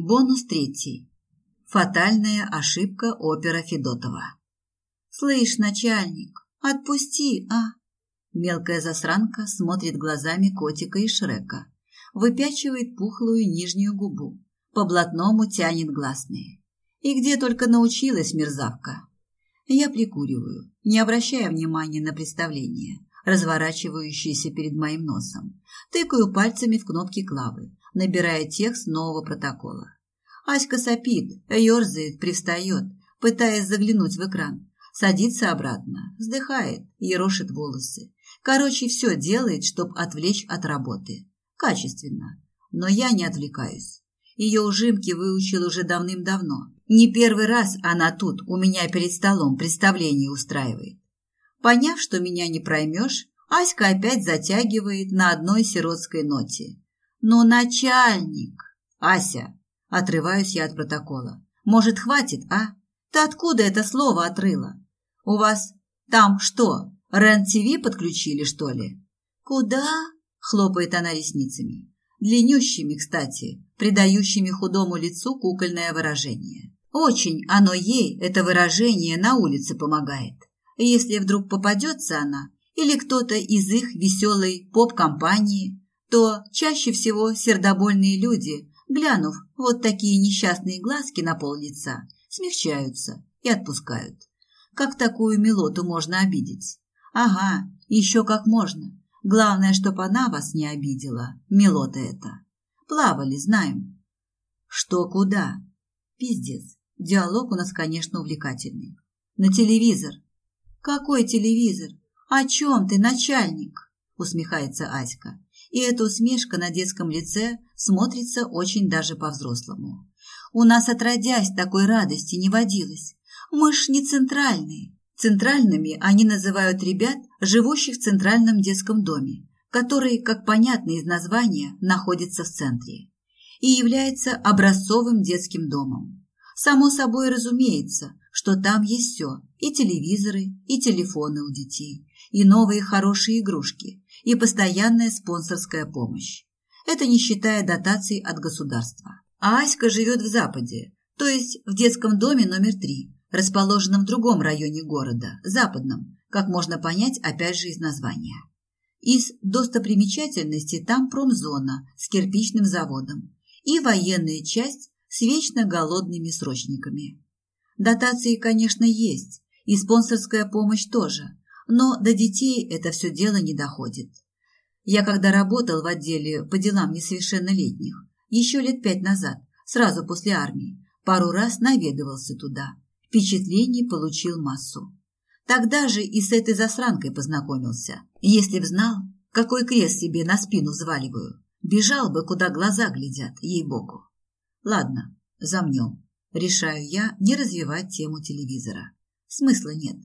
Бонус третий. Фатальная ошибка опера Федотова. «Слышь, начальник, отпусти, а!» Мелкая засранка смотрит глазами котика и Шрека, выпячивает пухлую нижнюю губу, по блатному тянет гласные. И где только научилась мерзавка. Я прикуриваю, не обращая внимания на представление, разворачивающееся перед моим носом. Тыкаю пальцами в кнопки клавы, набирая текст нового протокола. Аська сопит, ерзает, привстает, пытаясь заглянуть в экран. Садится обратно, вздыхает, ерошит волосы. Короче, все делает, чтобы отвлечь от работы. Качественно. Но я не отвлекаюсь. Ее ужимки выучил уже давным-давно. Не первый раз она тут, у меня перед столом, представление устраивает. Поняв, что меня не проймешь, Аська опять затягивает на одной сиротской ноте. «Ну, начальник!» «Ася!» – отрываюсь я от протокола. «Может, хватит, а? Ты откуда это слово отрыла? У вас там что, РЕН-ТВ подключили, что ли?» «Куда?» – хлопает она ресницами. Длиннющими, кстати, придающими худому лицу кукольное выражение. Очень оно ей, это выражение, на улице помогает. Если вдруг попадется она или кто-то из их веселой поп-компании, то чаще всего сердобольные люди, глянув вот такие несчастные глазки на пол лица, смягчаются и отпускают. Как такую милоту можно обидеть? Ага, еще как можно. Главное, чтоб она вас не обидела, милота это. Плавали, знаем. Что куда? Пиздец. Диалог у нас, конечно, увлекательный. На телевизор. Какой телевизор? О чем ты, начальник? Усмехается Аська. И эта усмешка на детском лице смотрится очень даже по-взрослому. У нас отродясь такой радости не водилось. Мы ж не центральные. Центральными они называют ребят, живущих в центральном детском доме, который, как понятно из названия, находится в центре и является образцовым детским домом. Само собой разумеется, что там есть все – и телевизоры, и телефоны у детей, и новые хорошие игрушки, и постоянная спонсорская помощь. Это не считая дотаций от государства. А Аська живет в Западе, то есть в детском доме номер три, расположенном в другом районе города, западном, как можно понять опять же из названия. Из достопримечательностей там промзона с кирпичным заводом и военная часть с вечно голодными срочниками. Дотации, конечно, есть, и спонсорская помощь тоже, но до детей это все дело не доходит. Я когда работал в отделе по делам несовершеннолетних, еще лет пять назад, сразу после армии, пару раз наведывался туда – Впечатлений получил массу. Тогда же и с этой засранкой познакомился. Если б знал, какой крест себе на спину взваливаю, бежал бы, куда глаза глядят, ей-богу. Ладно, замнем. Решаю я не развивать тему телевизора. Смысла нет.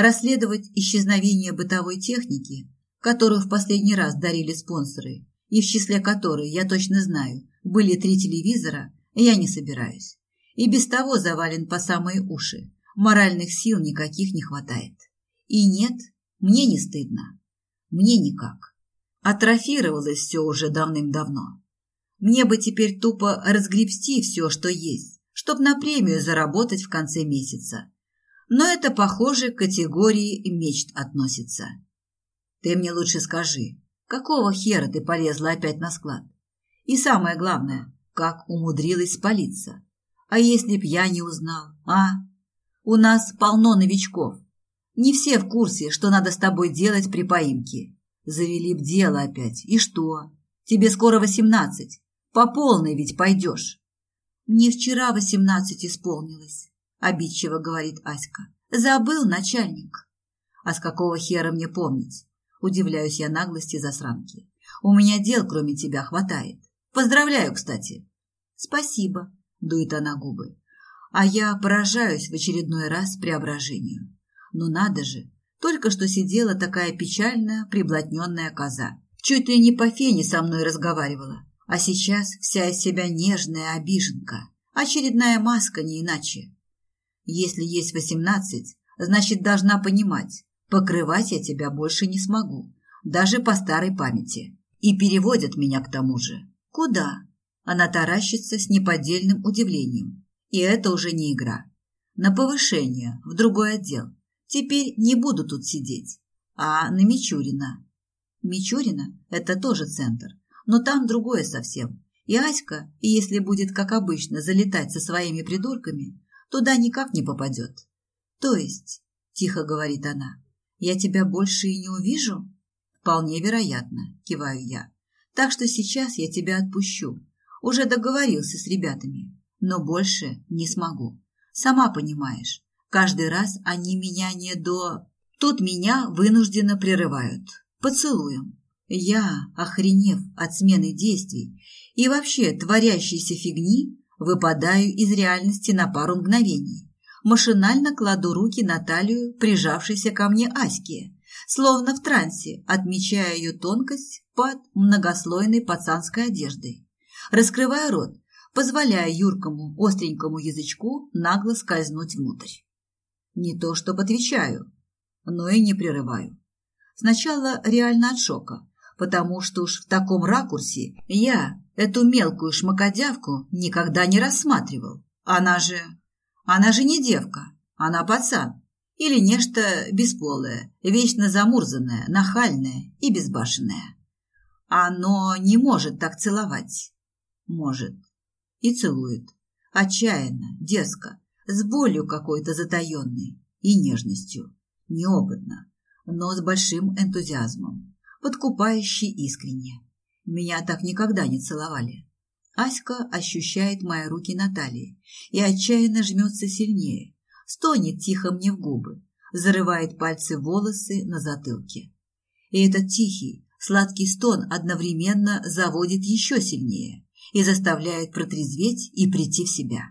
Расследовать исчезновение бытовой техники, которую в последний раз дарили спонсоры, и в числе которой, я точно знаю, были три телевизора, я не собираюсь и без того завален по самые уши. Моральных сил никаких не хватает. И нет, мне не стыдно. Мне никак. Атрофировалось все уже давным-давно. Мне бы теперь тупо разгребсти все, что есть, чтоб на премию заработать в конце месяца. Но это, похоже, к категории мечт относится. Ты мне лучше скажи, какого хера ты полезла опять на склад? И самое главное, как умудрилась спалиться? А если б я не узнал, а? У нас полно новичков. Не все в курсе, что надо с тобой делать при поимке. Завели б дело опять. И что? Тебе скоро восемнадцать. По полной ведь пойдешь. Мне вчера восемнадцать исполнилось, обидчиво говорит Аська. Забыл начальник. А с какого хера мне помнить? Удивляюсь я наглости засранки. У меня дел, кроме тебя, хватает. Поздравляю, кстати. Спасибо, дует она губы. А я поражаюсь в очередной раз преображению. Ну надо же, только что сидела такая печальная, приблотненная коза. Чуть ли не по фене со мной разговаривала. А сейчас вся из себя нежная обиженка. Очередная маска, не иначе. Если есть восемнадцать, значит, должна понимать, покрывать я тебя больше не смогу, даже по старой памяти. И переводят меня к тому же. Куда? Она таращится с неподдельным удивлением. И это уже не игра. На повышение, в другой отдел. Теперь не буду тут сидеть. А на Мичурина. Мичурина – это тоже центр, но там другое совсем. И Аська, если будет, как обычно, залетать со своими придурками, туда никак не попадет. То есть, тихо говорит она, я тебя больше и не увижу? Вполне вероятно, киваю я. Так что сейчас я тебя отпущу. Уже договорился с ребятами, но больше не смогу. Сама понимаешь, каждый раз они меня не до... Тут меня вынужденно прерывают. Поцелуем. Я, охренев от смены действий и вообще творящейся фигни, выпадаю из реальности на пару мгновений. Машинально кладу руки на талию прижавшейся ко мне Аське, словно в трансе, отмечая ее тонкость под многослойной пацанской одеждой. Раскрывая рот, позволяя юркому остренькому язычку нагло скользнуть внутрь. Не то чтобы отвечаю, но и не прерываю. Сначала реально от шока, потому что уж в таком ракурсе я эту мелкую шмакодявку никогда не рассматривал. Она же... она же не девка, она пацан. Или нечто бесполое, вечно замурзанное, нахальное и безбашенное. Оно не может так целовать. Может. И целует. Отчаянно, дерзко, с болью какой-то затаенной и нежностью. Неопытно, но с большим энтузиазмом, подкупающе искренне. Меня так никогда не целовали. Аська ощущает мои руки на талии и отчаянно жмется сильнее, стонет тихо мне в губы, зарывает пальцы в волосы на затылке. И этот тихий, сладкий стон одновременно заводит еще сильнее и заставляет протрезветь и прийти в себя.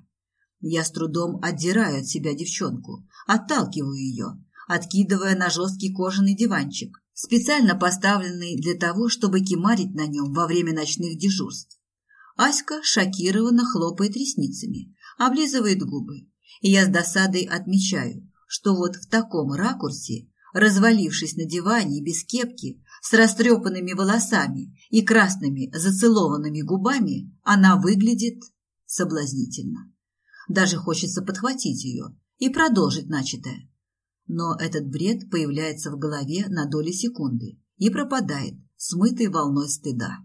Я с трудом отдираю от себя девчонку, отталкиваю ее, откидывая на жесткий кожаный диванчик, специально поставленный для того, чтобы кемарить на нем во время ночных дежурств. Аська шокированно хлопает ресницами, облизывает губы, и я с досадой отмечаю, что вот в таком ракурсе, развалившись на диване без кепки, с растрепанными волосами и красными зацелованными губами, она выглядит соблазнительно. Даже хочется подхватить ее и продолжить начатое. Но этот бред появляется в голове на доли секунды и пропадает, смытой волной стыда.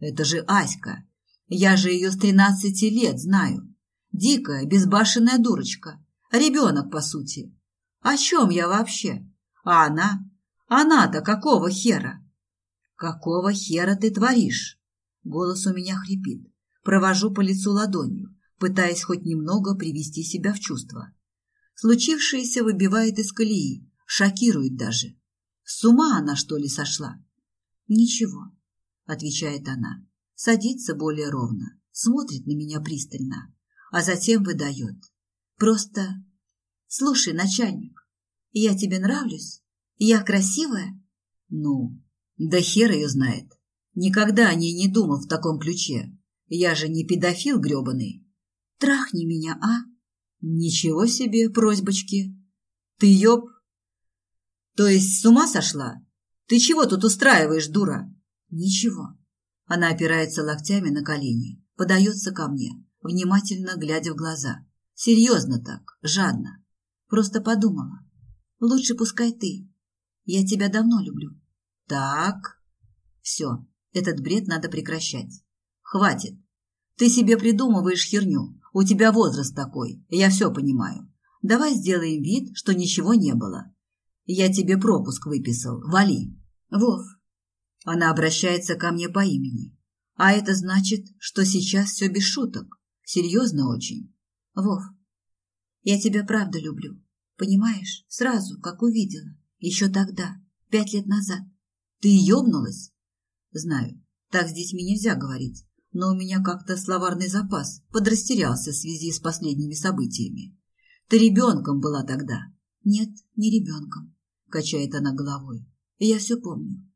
Это же Аська. Я же ее с тринадцати лет знаю. Дикая, безбашенная дурочка. Ребенок, по сути. О чем я вообще? А она? Она-то какого хера? Какого хера ты творишь? Голос у меня хрипит. Провожу по лицу ладонью, пытаясь хоть немного привести себя в чувство. Случившееся выбивает из колеи, шокирует даже. С ума она, что ли, сошла? Ничего, отвечает она. Садится более ровно, смотрит на меня пристально, а затем выдает. Просто... Слушай, начальник, я тебе нравлюсь? Я красивая? Ну, да хер ее знает. Никогда о ней не думал в таком ключе. Я же не педофил гребаный. Трахни меня, а? Ничего себе просьбочки. Ты ёб... То есть с ума сошла? Ты чего тут устраиваешь, дура? Ничего. Она опирается локтями на колени, подается ко мне, внимательно глядя в глаза. Серьезно так, жадно. Просто подумала. Лучше пускай ты. Я тебя давно люблю. Так. Все, этот бред надо прекращать. Хватит. Ты себе придумываешь херню. У тебя возраст такой, я все понимаю. Давай сделаем вид, что ничего не было. Я тебе пропуск выписал, вали. Вов. Она обращается ко мне по имени. А это значит, что сейчас все без шуток. Серьезно очень. Вов, я тебя правда люблю. Понимаешь, сразу, как увидела. Еще тогда, пять лет назад. Ты ёбнулась? Знаю, так с детьми нельзя говорить но у меня как-то словарный запас подрастерялся в связи с последними событиями. Ты ребенком была тогда. Нет, не ребенком, качает она головой. я все помню.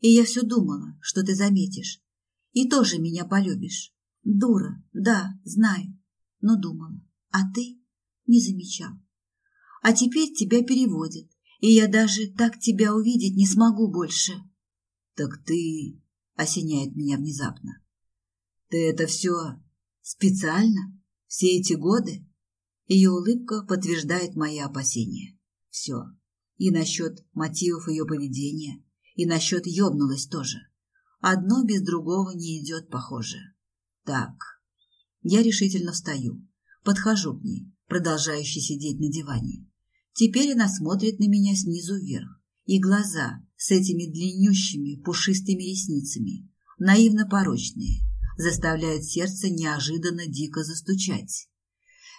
И я все думала, что ты заметишь. И тоже меня полюбишь. Дура, да, знаю, но думала. А ты не замечал. А теперь тебя переводят, и я даже так тебя увидеть не смогу больше. Так ты... осеняет меня внезапно. Ты это все специально? Все эти годы? Ее улыбка подтверждает мои опасения. Все. И насчет мотивов ее поведения, и насчет ёбнулась тоже. Одно без другого не идет, похоже. Так. Я решительно встаю, подхожу к ней, продолжающей сидеть на диване. Теперь она смотрит на меня снизу вверх, и глаза с этими длиннющими пушистыми ресницами, наивно порочные, заставляют сердце неожиданно дико застучать.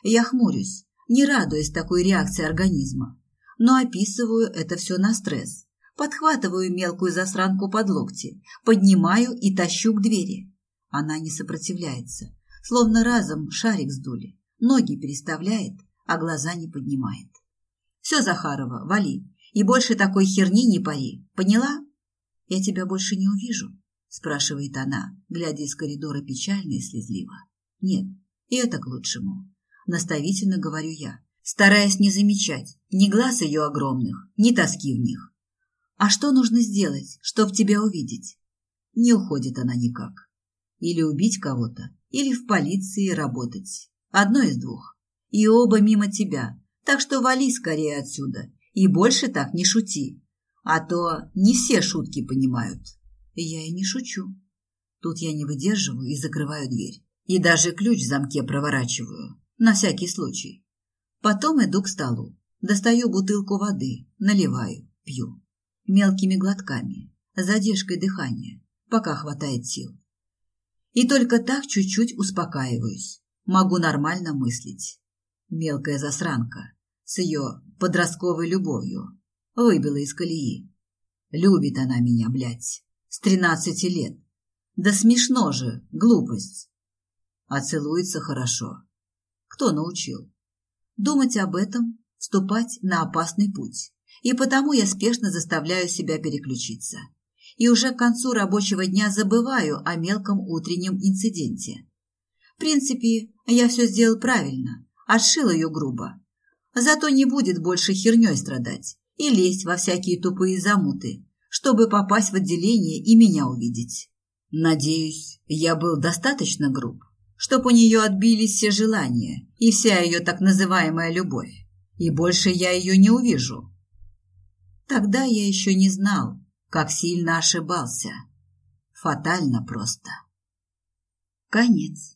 Я хмурюсь, не радуясь такой реакции организма, но описываю это все на стресс. Подхватываю мелкую засранку под локти, поднимаю и тащу к двери. Она не сопротивляется, словно разом шарик сдули, ноги переставляет, а глаза не поднимает. «Все, Захарова, вали, и больше такой херни не пари, поняла?» «Я тебя больше не увижу», – спрашивает она, глядя из коридора печально и слезливо. «Нет, и это к лучшему наставительно говорю я, стараясь не замечать ни глаз ее огромных, ни тоски в них. А что нужно сделать, чтобы тебя увидеть? Не уходит она никак. Или убить кого-то, или в полиции работать. Одно из двух. И оба мимо тебя, так что вали скорее отсюда. И больше так не шути. А то не все шутки понимают. Я и не шучу. Тут я не выдерживаю и закрываю дверь. И даже ключ в замке проворачиваю. На всякий случай. Потом иду к столу, достаю бутылку воды, наливаю, пью. Мелкими глотками, задержкой дыхания, пока хватает сил. И только так чуть-чуть успокаиваюсь. Могу нормально мыслить. Мелкая засранка с ее подростковой любовью выбила из колеи. Любит она меня, блядь, с тринадцати лет. Да смешно же, глупость. А целуется хорошо. Кто научил? Думать об этом, вступать на опасный путь. И потому я спешно заставляю себя переключиться. И уже к концу рабочего дня забываю о мелком утреннем инциденте. В принципе, я все сделал правильно, отшил ее грубо. Зато не будет больше херней страдать и лезть во всякие тупые замуты, чтобы попасть в отделение и меня увидеть. Надеюсь, я был достаточно груб чтоб у нее отбились все желания и вся ее так называемая любовь, и больше я ее не увижу. Тогда я еще не знал, как сильно ошибался. Фатально просто. Конец.